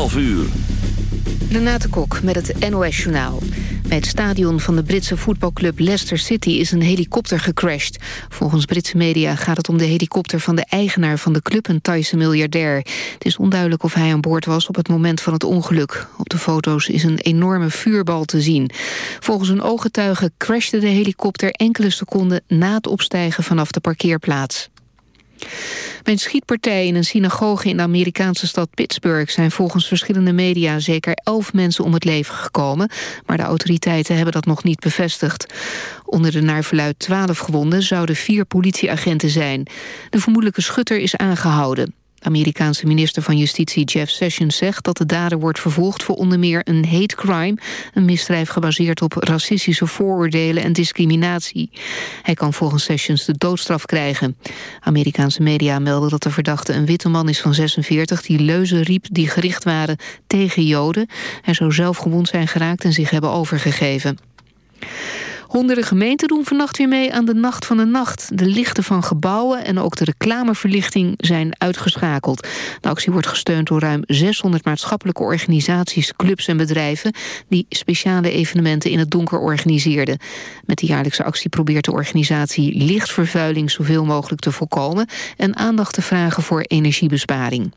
12 uur. Renate Kok met het NOS Journaal. Bij het stadion van de Britse voetbalclub Leicester City is een helikopter gecrashed. Volgens Britse media gaat het om de helikopter van de eigenaar van de club, een Thaise miljardair. Het is onduidelijk of hij aan boord was op het moment van het ongeluk. Op de foto's is een enorme vuurbal te zien. Volgens een ooggetuige crashte de helikopter enkele seconden na het opstijgen vanaf de parkeerplaats. Bij een schietpartij in een synagoge in de Amerikaanse stad Pittsburgh... zijn volgens verschillende media zeker elf mensen om het leven gekomen... maar de autoriteiten hebben dat nog niet bevestigd. Onder de naar verluid twaalf gewonden zouden vier politieagenten zijn. De vermoedelijke schutter is aangehouden. Amerikaanse minister van Justitie Jeff Sessions zegt dat de dader wordt vervolgd voor onder meer een hate crime, een misdrijf gebaseerd op racistische vooroordelen en discriminatie. Hij kan volgens Sessions de doodstraf krijgen. Amerikaanse media melden dat de verdachte een witte man is van 46 die leuzen riep die gericht waren tegen Joden. Hij zou zelf gewond zijn geraakt en zich hebben overgegeven. Honderden gemeenten doen vannacht weer mee aan de Nacht van de Nacht. De lichten van gebouwen en ook de reclameverlichting zijn uitgeschakeld. De actie wordt gesteund door ruim 600 maatschappelijke organisaties, clubs en bedrijven... die speciale evenementen in het donker organiseerden. Met de jaarlijkse actie probeert de organisatie lichtvervuiling zoveel mogelijk te voorkomen... en aandacht te vragen voor energiebesparing.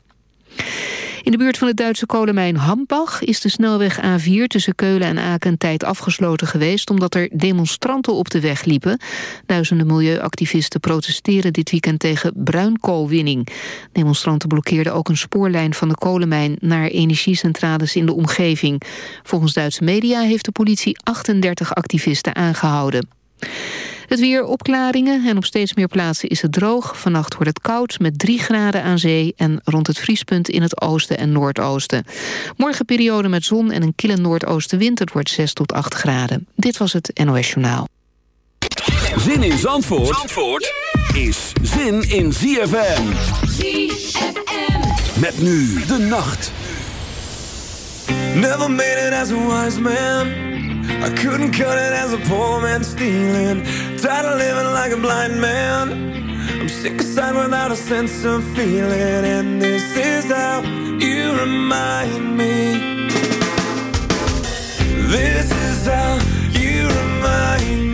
In de buurt van het Duitse kolenmijn Hambach is de snelweg A4 tussen Keulen en Aken een tijd afgesloten geweest omdat er demonstranten op de weg liepen. Duizenden milieuactivisten protesteren dit weekend tegen bruinkoolwinning. Demonstranten blokkeerden ook een spoorlijn van de kolenmijn naar energiecentrales in de omgeving. Volgens Duitse media heeft de politie 38 activisten aangehouden. Het weer opklaringen en op steeds meer plaatsen is het droog. Vannacht wordt het koud met 3 graden aan zee... en rond het vriespunt in het oosten en noordoosten. Morgen periode met zon en een kille noordoostenwind. Het wordt 6 tot 8 graden. Dit was het NOS Journaal. Zin in Zandvoort, Zandvoort is zin in ZFM. ZFM. Met nu de nacht. Never made it as a wise man... I couldn't cut it as a poor man stealing. Tired of living like a blind man. I'm sick aside without a sense of feeling. And this is how you remind me. This is how you remind me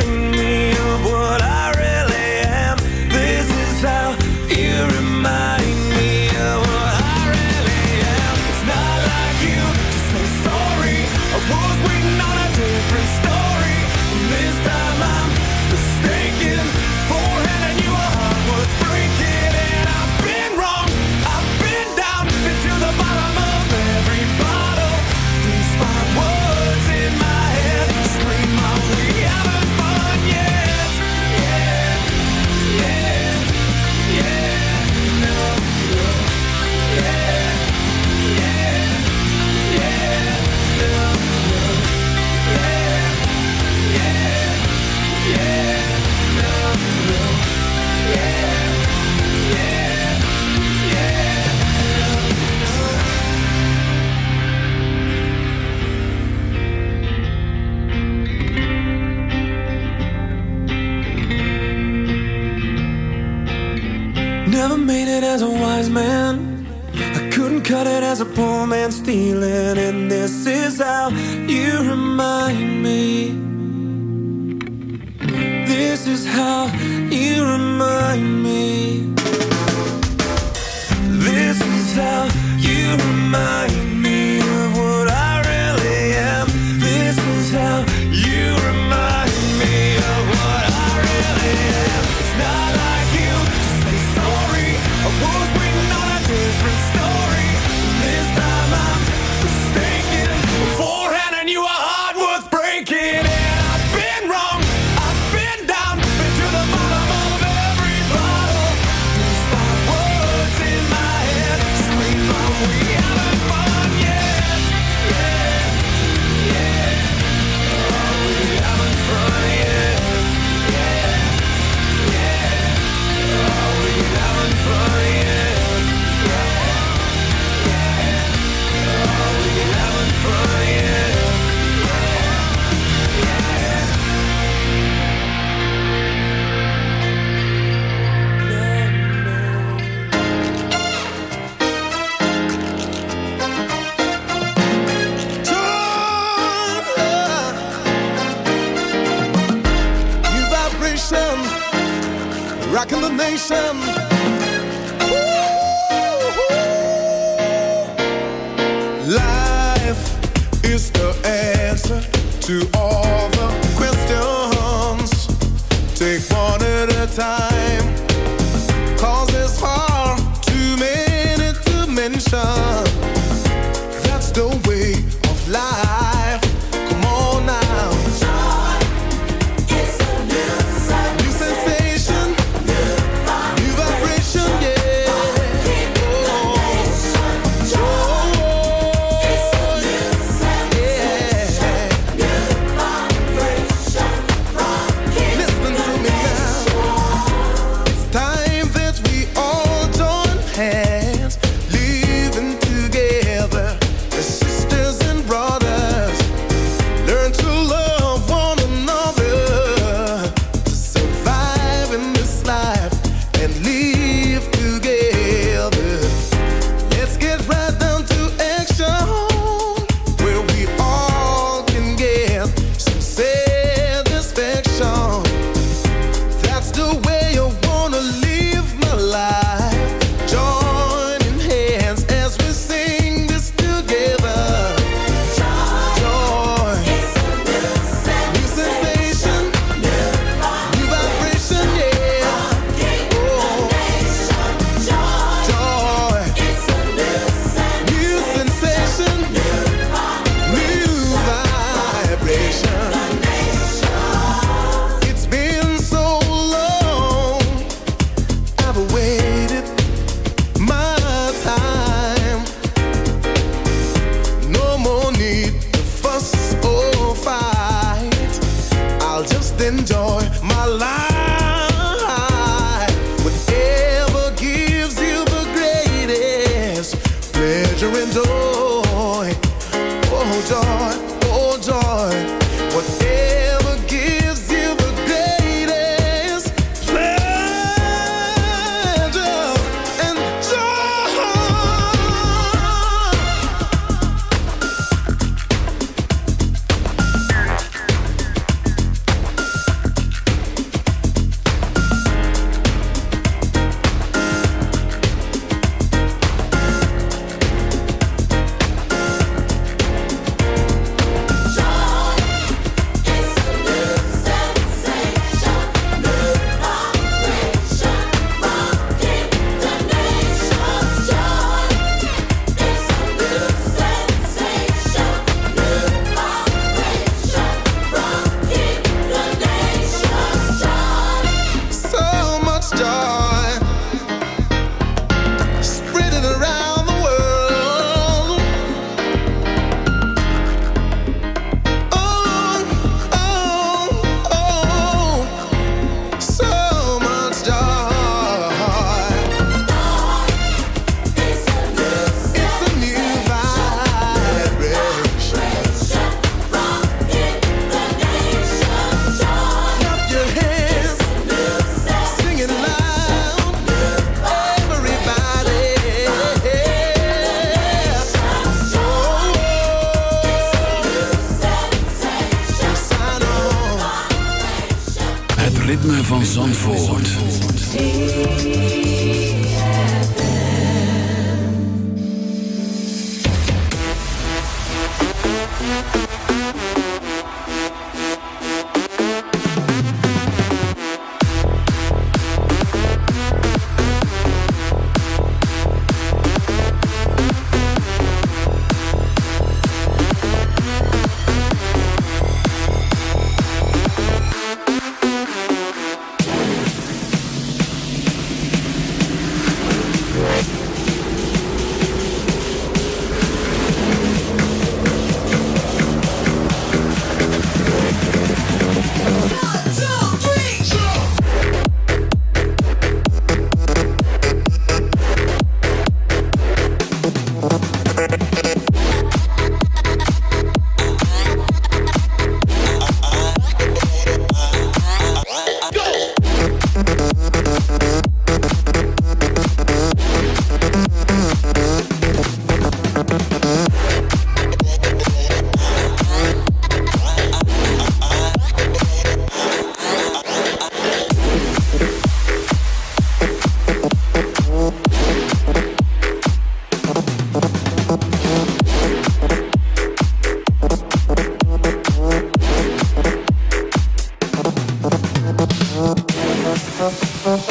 Uh-huh.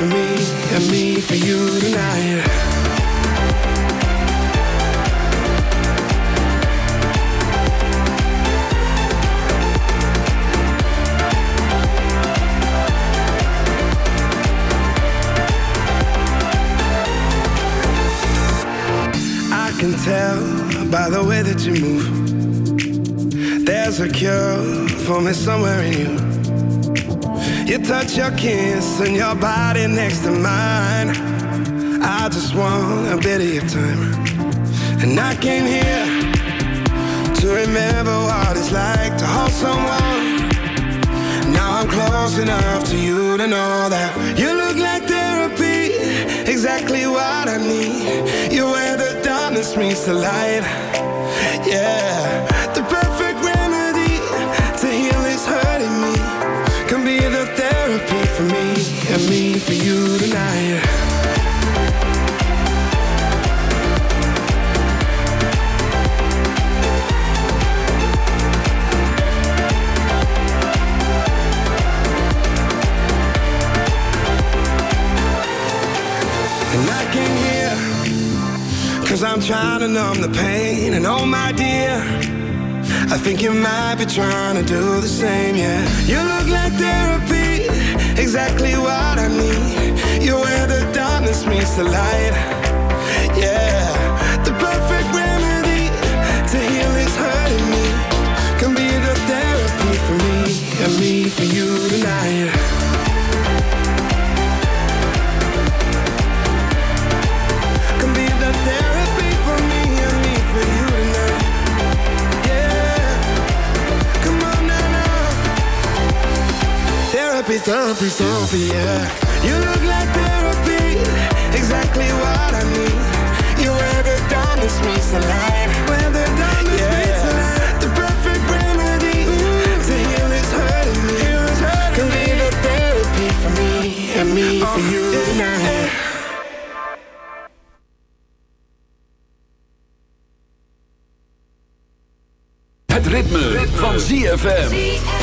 For me and me for you tonight. I can tell by the way that you move. There's a cure for me somewhere in you. You touch your kiss and your body next to mine. I just want a bit of your time. And I came here to remember what it's like to hold someone. Now I'm close enough to you to know that you look like therapy, exactly what I need. You're where the darkness meets the light. Yeah, and me for you tonight. Cause I'm trying to numb the pain. And oh my dear I think you might be trying to do the same, yeah. You look like therapy Exactly what I need. You're where the darkness meets the light. Yeah The perfect remedy To heal is hurting me. Can be the therapy for me And me for you tonight Therapy, therapy, therapy, yeah. You look like therapy, exactly what I need. You're where the darkness meets the light. The darkness meets the light. The perfect remedy to heal is hurting me. Can be the therapy for me and me for you tonight. Het ritme, van ZFM.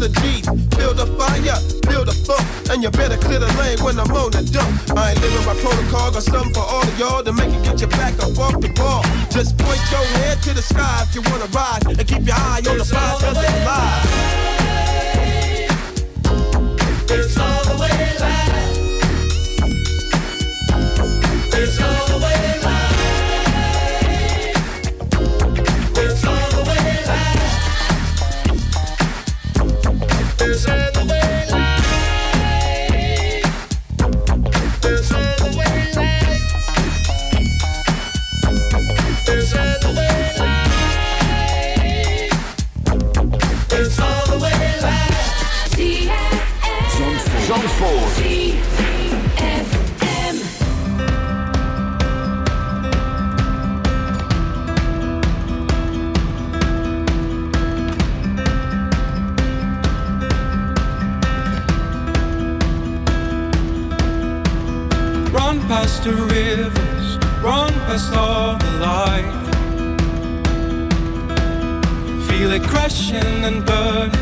for G's. Build a fire, build a funk, and you better clear the lane when I'm on the dump. I ain't living by protocol, got something for all of y'all to make it get your back up off the ball. Just point your head to the sky if you wanna rise, and keep your eye on the prize. Zandvoort. past the rivers, run past all the light. Feel it crashing and burning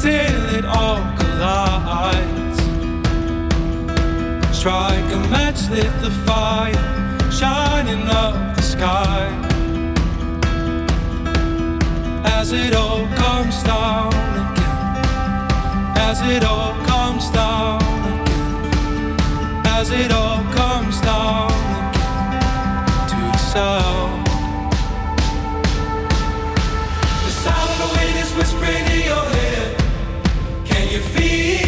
till it all collides. Strike a match, lit the fire, shining up the sky. As it all comes down again, as it all comes down again, as it all comes down again to the sound. The sound of the wind is whispering in your head. Can you feel?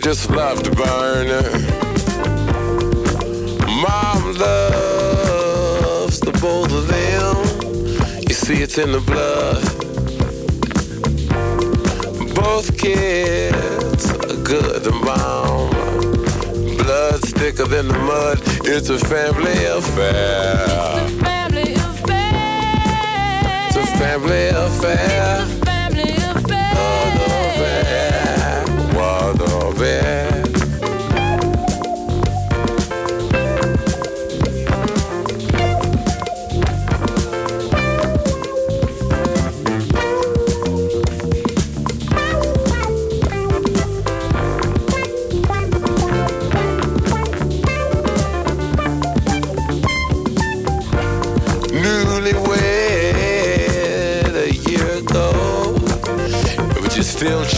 just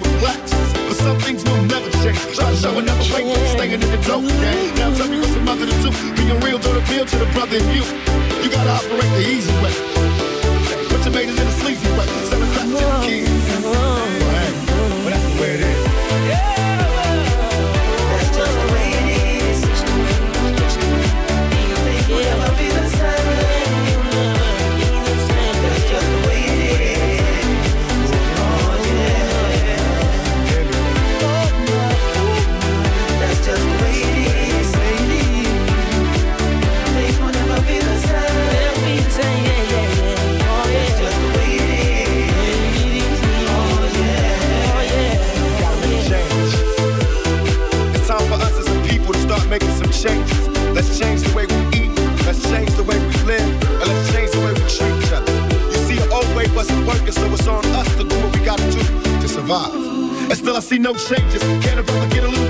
But some things will never change. Try staying in the dope game. Now tell me what's mother to do. Being real, don't appeal to the brother in you. You gotta operate the easy way. Put in change the way we eat. Let's change the way we live. And let's change the way we treat each other. You see, the old way wasn't working, so it's on us to do what we gotta do to survive. And still, I see no changes. Can't afford to get a little